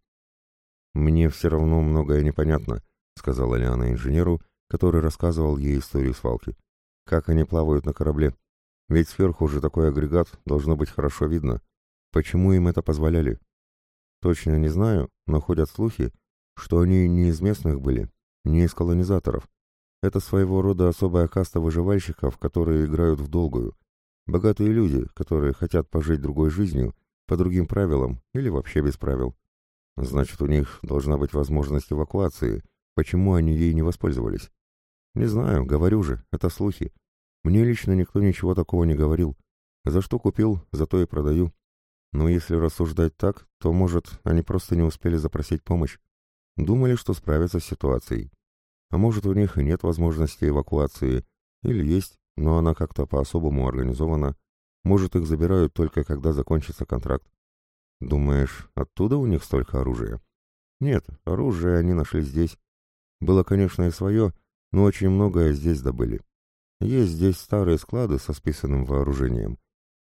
«Мне все равно многое непонятно», — сказала Лиана инженеру, который рассказывал ей историю свалки. «Как они плавают на корабле? Ведь сверху уже такой агрегат, должно быть хорошо видно. Почему им это позволяли?» «Точно не знаю, но ходят слухи, что они не из местных были, не из колонизаторов. Это своего рода особая каста выживальщиков, которые играют в долгую. Богатые люди, которые хотят пожить другой жизнью, по другим правилам или вообще без правил. Значит, у них должна быть возможность эвакуации. Почему они ей не воспользовались? Не знаю, говорю же, это слухи. Мне лично никто ничего такого не говорил. За что купил, за то и продаю. Но если рассуждать так, то, может, они просто не успели запросить помощь. Думали, что справятся с ситуацией. А может, у них и нет возможности эвакуации, или есть, но она как-то по-особому организована. Может, их забирают только когда закончится контракт. Думаешь, оттуда у них столько оружия? Нет, оружие они нашли здесь. Было, конечно, и свое, но очень многое здесь добыли. Есть здесь старые склады со списанным вооружением.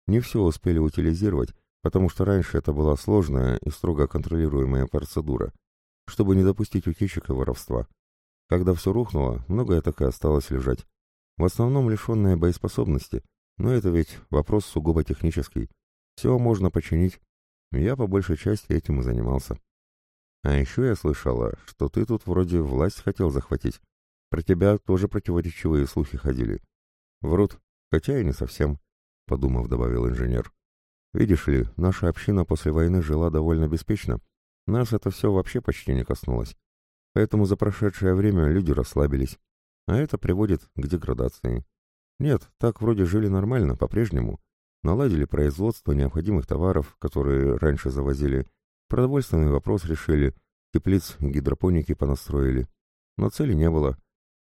Не все успели утилизировать, потому что раньше это была сложная и строго контролируемая процедура, чтобы не допустить утечек и воровства. Когда все рухнуло, многое так и осталось лежать. В основном лишенное боеспособности, но это ведь вопрос сугубо технический. Все можно починить. Я по большей части этим и занимался. А еще я слышала, что ты тут вроде власть хотел захватить. Про тебя тоже противоречивые слухи ходили. Врут, хотя и не совсем, — подумав, добавил инженер. Видишь ли, наша община после войны жила довольно беспечно. Нас это все вообще почти не коснулось. Поэтому за прошедшее время люди расслабились. А это приводит к деградации. Нет, так вроде жили нормально, по-прежнему. Наладили производство необходимых товаров, которые раньше завозили. Продовольственный вопрос решили. Теплиц гидропоники понастроили. Но цели не было.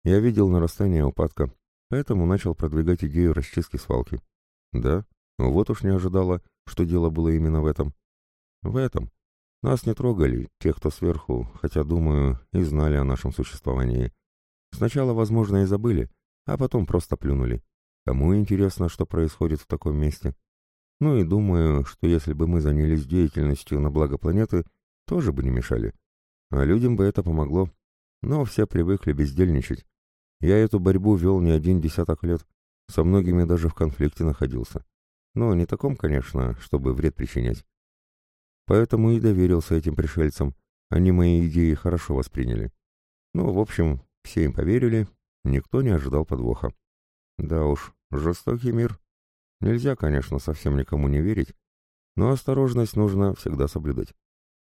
Я видел нарастание упадка, поэтому начал продвигать идею расчистки свалки. Да, вот уж не ожидала, что дело было именно в этом. В этом. Нас не трогали, те, кто сверху, хотя, думаю, и знали о нашем существовании. Сначала, возможно, и забыли, а потом просто плюнули. Кому интересно, что происходит в таком месте? Ну и думаю, что если бы мы занялись деятельностью на благо планеты, тоже бы не мешали. А людям бы это помогло. Но все привыкли бездельничать, я эту борьбу вел не один десяток лет, со многими даже в конфликте находился. Но не таком, конечно, чтобы вред причинять. Поэтому и доверился этим пришельцам. Они мои идеи хорошо восприняли. Ну, в общем, все им поверили, никто не ожидал подвоха. Да уж, жестокий мир. Нельзя, конечно, совсем никому не верить, но осторожность нужно всегда соблюдать.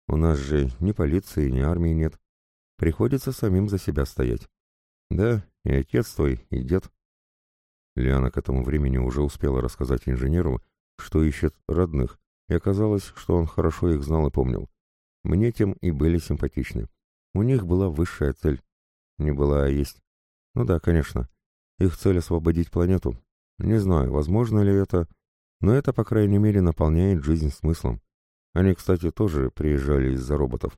У нас же ни полиции, ни армии нет. Приходится самим за себя стоять. Да, и отец твой, и дед. Лиана к этому времени уже успела рассказать инженеру, что ищет родных, и оказалось, что он хорошо их знал и помнил. Мне тем и были симпатичны. У них была высшая цель. Не была, а есть. Ну да, конечно. Их цель — освободить планету. Не знаю, возможно ли это, но это, по крайней мере, наполняет жизнь смыслом. Они, кстати, тоже приезжали из-за роботов.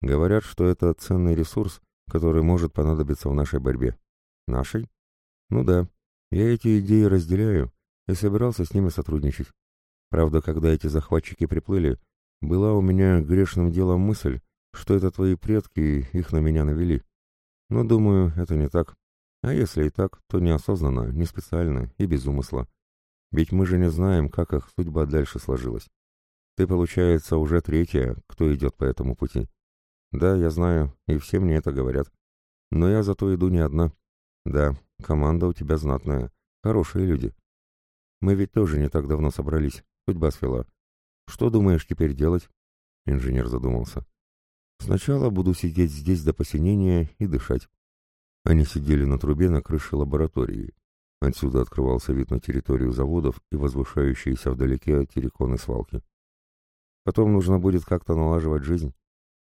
Говорят, что это ценный ресурс, который может понадобиться в нашей борьбе. Нашей? Ну да. Я эти идеи разделяю и собирался с ними сотрудничать. Правда, когда эти захватчики приплыли, была у меня грешным делом мысль, что это твои предки их на меня навели. Но, думаю, это не так. А если и так, то неосознанно, не специально и без умысла. Ведь мы же не знаем, как их судьба дальше сложилась. Ты, получается, уже третья, кто идет по этому пути. Да, я знаю, и все мне это говорят. Но я зато иду не одна. Да, команда у тебя знатная. Хорошие люди. Мы ведь тоже не так давно собрались. Судьба свела. Что думаешь теперь делать? Инженер задумался. Сначала буду сидеть здесь до посинения и дышать. Они сидели на трубе на крыше лаборатории. Отсюда открывался вид на территорию заводов и возвышающиеся вдалеке терриконы свалки. Потом нужно будет как-то налаживать жизнь.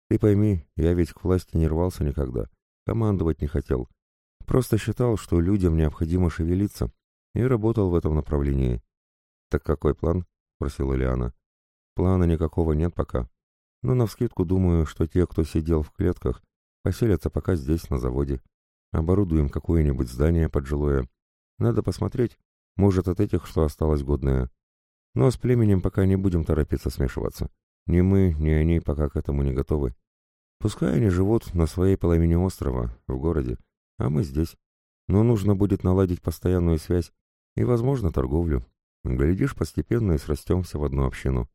Ты пойми, я ведь к власти не рвался никогда, командовать не хотел. Просто считал, что людям необходимо шевелиться, и работал в этом направлении. «Так какой план?» — спросила Лиана. «Плана никакого нет пока. Но навскидку думаю, что те, кто сидел в клетках, поселятся пока здесь, на заводе. Оборудуем какое-нибудь здание поджилое. Надо посмотреть, может, от этих, что осталось годное. Но с племенем пока не будем торопиться смешиваться. Ни мы, ни они пока к этому не готовы. Пускай они живут на своей половине острова, в городе, а мы здесь. Но нужно будет наладить постоянную связь и, возможно, торговлю. Глядишь, постепенно и срастемся в одну общину.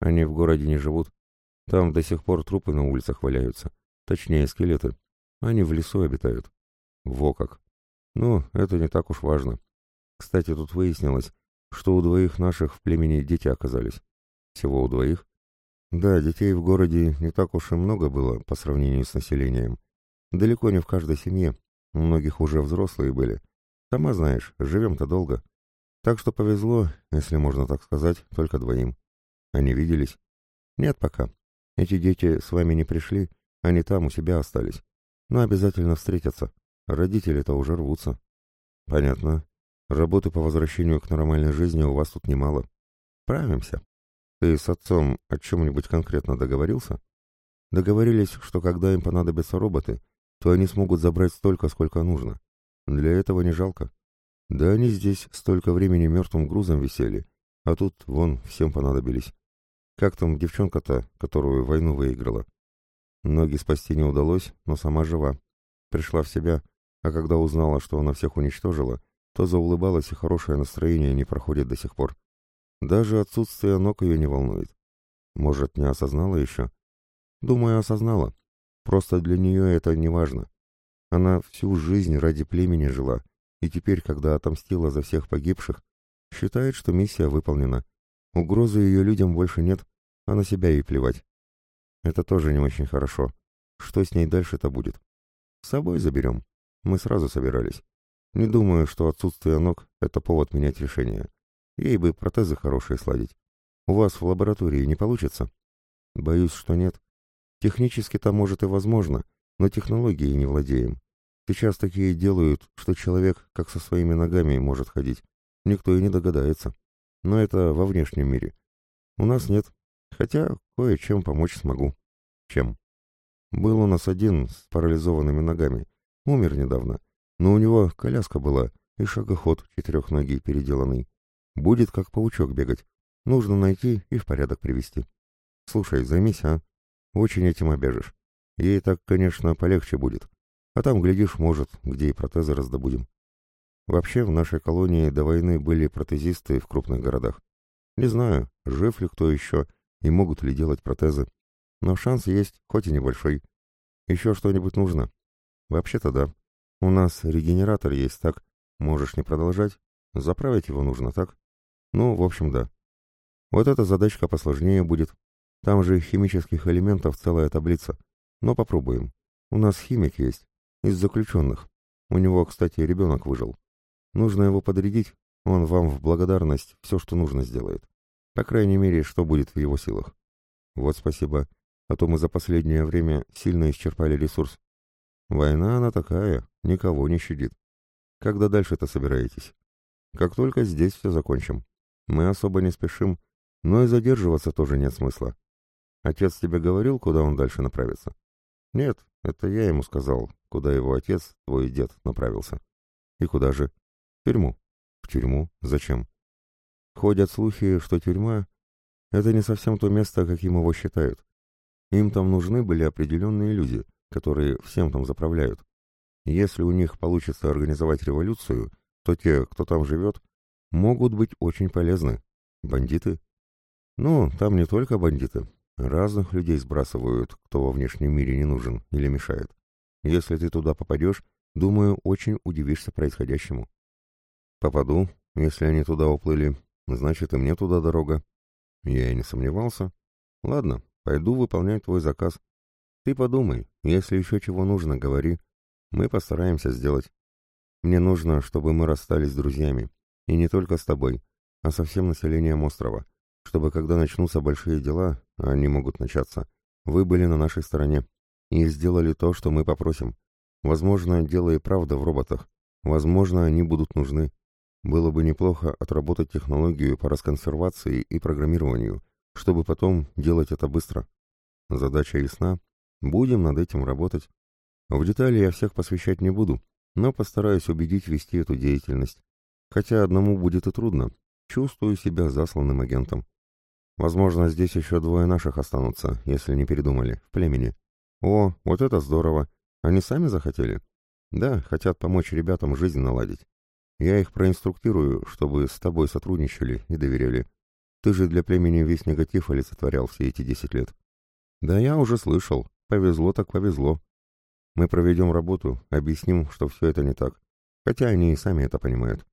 Они в городе не живут. Там до сих пор трупы на улицах валяются. Точнее, скелеты. Они в лесу обитают. Во как. Ну, это не так уж важно. Кстати, тут выяснилось, что у двоих наших в племени дети оказались. Всего у двоих. Да, детей в городе не так уж и много было по сравнению с населением. Далеко не в каждой семье. Многих уже взрослые были. Сама знаешь, живем-то долго. Так что повезло, если можно так сказать, только двоим. Они виделись? Нет пока. Эти дети с вами не пришли, они там у себя остались но обязательно встретятся. Родители-то уже рвутся. Понятно. Работы по возвращению к нормальной жизни у вас тут немало. Правимся. Ты с отцом о чем-нибудь конкретно договорился? Договорились, что когда им понадобятся роботы, то они смогут забрать столько, сколько нужно. Для этого не жалко. Да они здесь столько времени мертвым грузом висели, а тут, вон, всем понадобились. Как там девчонка-то, которую войну выиграла? Ноги спасти не удалось, но сама жива. Пришла в себя, а когда узнала, что она всех уничтожила, то заулыбалась, и хорошее настроение не проходит до сих пор. Даже отсутствие ног ее не волнует. Может, не осознала еще? Думаю, осознала. Просто для нее это не важно. Она всю жизнь ради племени жила, и теперь, когда отомстила за всех погибших, считает, что миссия выполнена. Угрозы ее людям больше нет, а на себя ей плевать. Это тоже не очень хорошо. Что с ней дальше-то будет? С собой заберем. Мы сразу собирались. Не думаю, что отсутствие ног — это повод менять решение. Ей бы протезы хорошие сладить. У вас в лаборатории не получится? Боюсь, что нет. Технически-то, может, и возможно, но технологией не владеем. Сейчас такие делают, что человек как со своими ногами может ходить. Никто и не догадается. Но это во внешнем мире. У нас нет, Хотя кое-чем помочь смогу. Чем? Был у нас один с парализованными ногами. Умер недавно. Но у него коляска была и шагоход четырехногий переделанный. Будет как паучок бегать. Нужно найти и в порядок привести. Слушай, займись, а? Очень этим обяжешь. Ей так, конечно, полегче будет. А там, глядишь, может, где и протезы раздобудем. Вообще, в нашей колонии до войны были протезисты в крупных городах. Не знаю, жив ли кто еще, и могут ли делать протезы. Но шанс есть, хоть и небольшой. Еще что-нибудь нужно? Вообще-то да. У нас регенератор есть, так? Можешь не продолжать? Заправить его нужно, так? Ну, в общем, да. Вот эта задачка посложнее будет. Там же химических элементов целая таблица. Но попробуем. У нас химик есть. Из заключенных. У него, кстати, ребенок выжил. Нужно его подрядить. Он вам в благодарность все, что нужно, сделает. По крайней мере, что будет в его силах. Вот спасибо. А то мы за последнее время сильно исчерпали ресурс. Война она такая, никого не щадит. Когда дальше-то собираетесь? Как только здесь все закончим. Мы особо не спешим, но и задерживаться тоже нет смысла. Отец тебе говорил, куда он дальше направится? Нет, это я ему сказал, куда его отец, твой дед, направился. И куда же? В тюрьму. В тюрьму? Зачем? Ходят слухи, что тюрьма — это не совсем то место, каким его считают. Им там нужны были определенные люди, которые всем там заправляют. Если у них получится организовать революцию, то те, кто там живет, могут быть очень полезны. Бандиты? Ну, там не только бандиты. Разных людей сбрасывают, кто во внешнем мире не нужен или мешает. Если ты туда попадешь, думаю, очень удивишься происходящему. Попаду, если они туда уплыли, значит и мне туда дорога. Я и не сомневался. Ладно, пойду выполнять твой заказ. Ты подумай, если еще чего нужно, говори. Мы постараемся сделать. Мне нужно, чтобы мы расстались с друзьями. И не только с тобой, а со всем населением острова. Чтобы когда начнутся большие дела, а они могут начаться, вы были на нашей стороне и сделали то, что мы попросим. Возможно, дело и правда в роботах. Возможно, они будут нужны. Было бы неплохо отработать технологию по расконсервации и программированию, чтобы потом делать это быстро. Задача ясна. Будем над этим работать. В детали я всех посвящать не буду, но постараюсь убедить вести эту деятельность. Хотя одному будет и трудно. Чувствую себя засланным агентом. Возможно, здесь еще двое наших останутся, если не передумали, в племени. О, вот это здорово. Они сами захотели? Да, хотят помочь ребятам жизнь наладить. Я их проинструктирую, чтобы с тобой сотрудничали и доверяли. Ты же для племени весь негатив олицетворял все эти десять лет. Да я уже слышал. Повезло так повезло. Мы проведем работу, объясним, что все это не так. Хотя они и сами это понимают.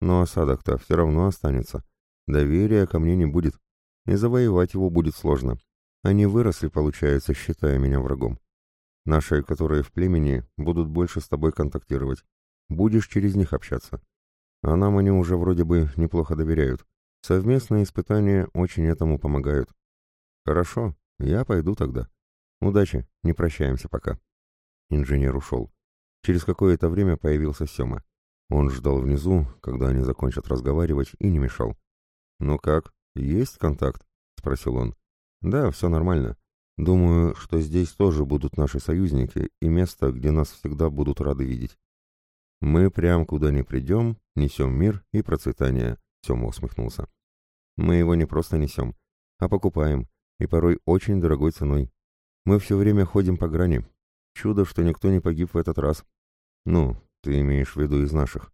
Но осадок-то все равно останется. Доверия ко мне не будет. И завоевать его будет сложно. Они выросли, получается, считая меня врагом. Наши, которые в племени, будут больше с тобой контактировать. Будешь через них общаться. А нам они уже вроде бы неплохо доверяют. Совместные испытания очень этому помогают. Хорошо, я пойду тогда. Удачи, не прощаемся пока. Инженер ушел. Через какое-то время появился Сема. Он ждал внизу, когда они закончат разговаривать, и не мешал. «Ну как, есть контакт?» — спросил он. «Да, все нормально. Думаю, что здесь тоже будут наши союзники и место, где нас всегда будут рады видеть. Мы прям куда ни придем, несем мир и процветание», — Сема усмехнулся. «Мы его не просто несем, а покупаем, и порой очень дорогой ценой. Мы все время ходим по грани, Чудо, что никто не погиб в этот раз. Ну, ты имеешь в виду из наших.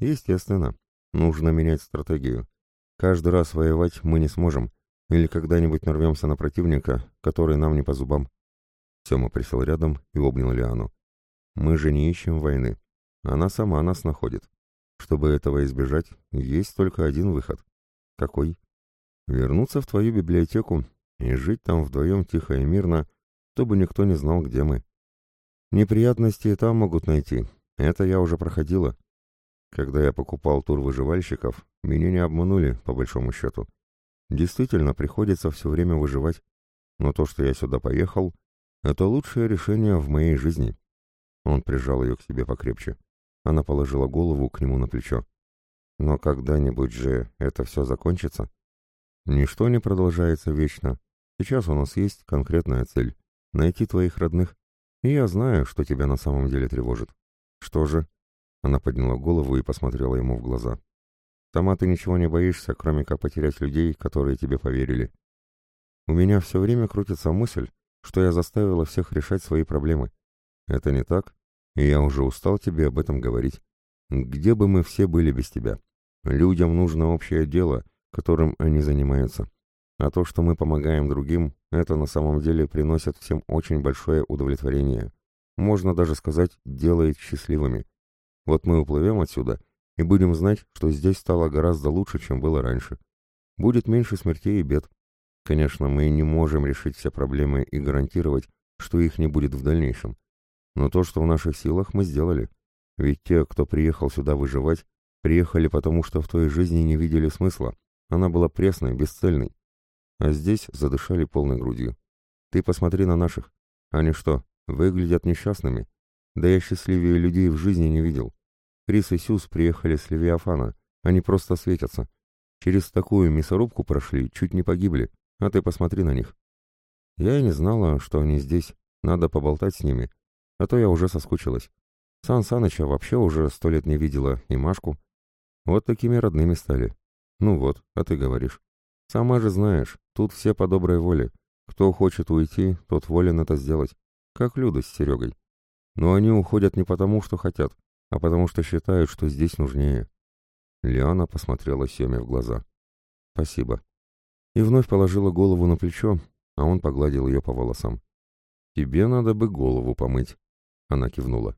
Естественно. Нужно менять стратегию. Каждый раз воевать мы не сможем. Или когда-нибудь нарвемся на противника, который нам не по зубам. Сема присел рядом и обнял Лиану. Мы же не ищем войны. Она сама нас находит. Чтобы этого избежать, есть только один выход. Какой? Вернуться в твою библиотеку и жить там вдвоем тихо и мирно, чтобы никто не знал, где мы. Неприятности и там могут найти. Это я уже проходила. Когда я покупал тур выживальщиков, меня не обманули, по большому счету. Действительно, приходится все время выживать. Но то, что я сюда поехал, это лучшее решение в моей жизни. Он прижал ее к себе покрепче. Она положила голову к нему на плечо. Но когда-нибудь же это все закончится? Ничто не продолжается вечно. Сейчас у нас есть конкретная цель — найти твоих родных. И я знаю, что тебя на самом деле тревожит. Что же? Она подняла голову и посмотрела ему в глаза. Сама ты ничего не боишься, кроме как потерять людей, которые тебе поверили. У меня все время крутится мысль, что я заставила всех решать свои проблемы. Это не так, и я уже устал тебе об этом говорить. Где бы мы все были без тебя? Людям нужно общее дело, которым они занимаются. А то, что мы помогаем другим, это на самом деле приносит всем очень большое удовлетворение. Можно даже сказать, делает счастливыми. Вот мы уплывем отсюда и будем знать, что здесь стало гораздо лучше, чем было раньше. Будет меньше смертей и бед. Конечно, мы не можем решить все проблемы и гарантировать, что их не будет в дальнейшем. Но то, что в наших силах, мы сделали. Ведь те, кто приехал сюда выживать, приехали потому, что в той жизни не видели смысла. Она была пресной, бесцельной а здесь задышали полной грудью. Ты посмотри на наших. Они что, выглядят несчастными? Да я счастливее людей в жизни не видел. Крис и Сюз приехали с Левиафана. Они просто светятся. Через такую мясорубку прошли, чуть не погибли. А ты посмотри на них. Я и не знала, что они здесь. Надо поболтать с ними. А то я уже соскучилась. Сан Саныча вообще уже сто лет не видела, и Машку. Вот такими родными стали. Ну вот, а ты говоришь. Сама же знаешь, тут все по доброй воле. Кто хочет уйти, тот волен это сделать. Как Люда с Серегой. Но они уходят не потому, что хотят, а потому что считают, что здесь нужнее. Лиана посмотрела Семе в глаза. «Спасибо». И вновь положила голову на плечо, а он погладил ее по волосам. «Тебе надо бы голову помыть», — она кивнула.